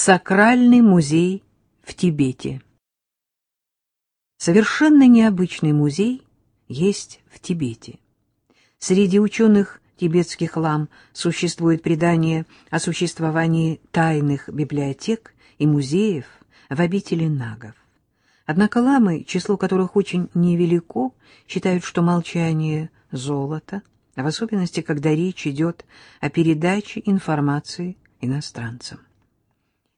Сакральный музей в Тибете. Совершенно необычный музей есть в Тибете. Среди ученых тибетских лам существует предание о существовании тайных библиотек и музеев в обители нагов. Однако ламы, число которых очень невелико, считают, что молчание — золото, в особенности, когда речь идет о передаче информации иностранцам.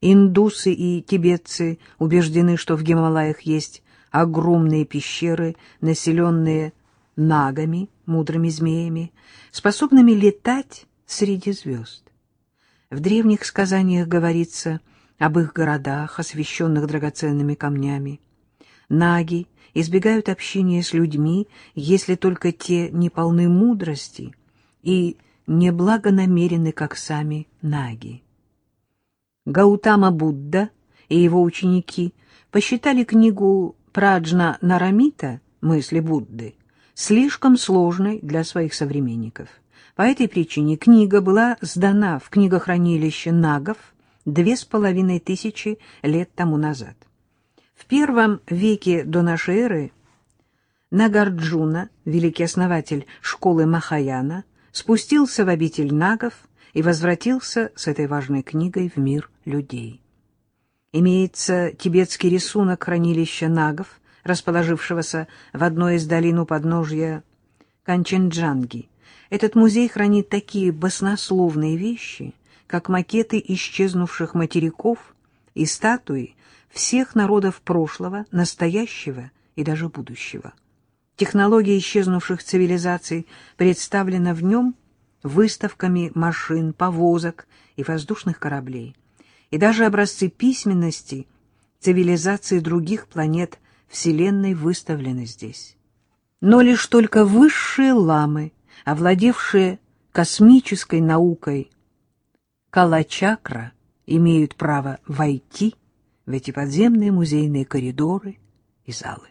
Индусы и тибетцы убеждены, что в Гималаях есть огромные пещеры, населенные нагами, мудрыми змеями, способными летать среди звезд. В древних сказаниях говорится об их городах, освященных драгоценными камнями. Наги избегают общения с людьми, если только те не полны мудрости и не благонамерены, как сами наги. Гаутама Будда и его ученики посчитали книгу Праджна Нарамита «Мысли Будды» слишком сложной для своих современников. По этой причине книга была сдана в книгохранилище Нагов две с половиной тысячи лет тому назад. В первом веке до нашей эры Нагарджуна, великий основатель школы Махаяна, спустился в обитель Нагов и возвратился с этой важной книгой в мир людей. Имеется тибетский рисунок хранилища нагов, расположившегося в одной из долин у подножья Канченджанги. Этот музей хранит такие баснословные вещи, как макеты исчезнувших материков и статуи всех народов прошлого, настоящего и даже будущего. Технология исчезнувших цивилизаций представлена в нем выставками машин, повозок и воздушных кораблей. И даже образцы письменности цивилизации других планет Вселенной выставлены здесь. Но лишь только высшие ламы, овладевшие космической наукой Калачакра, имеют право войти в эти подземные музейные коридоры и залы.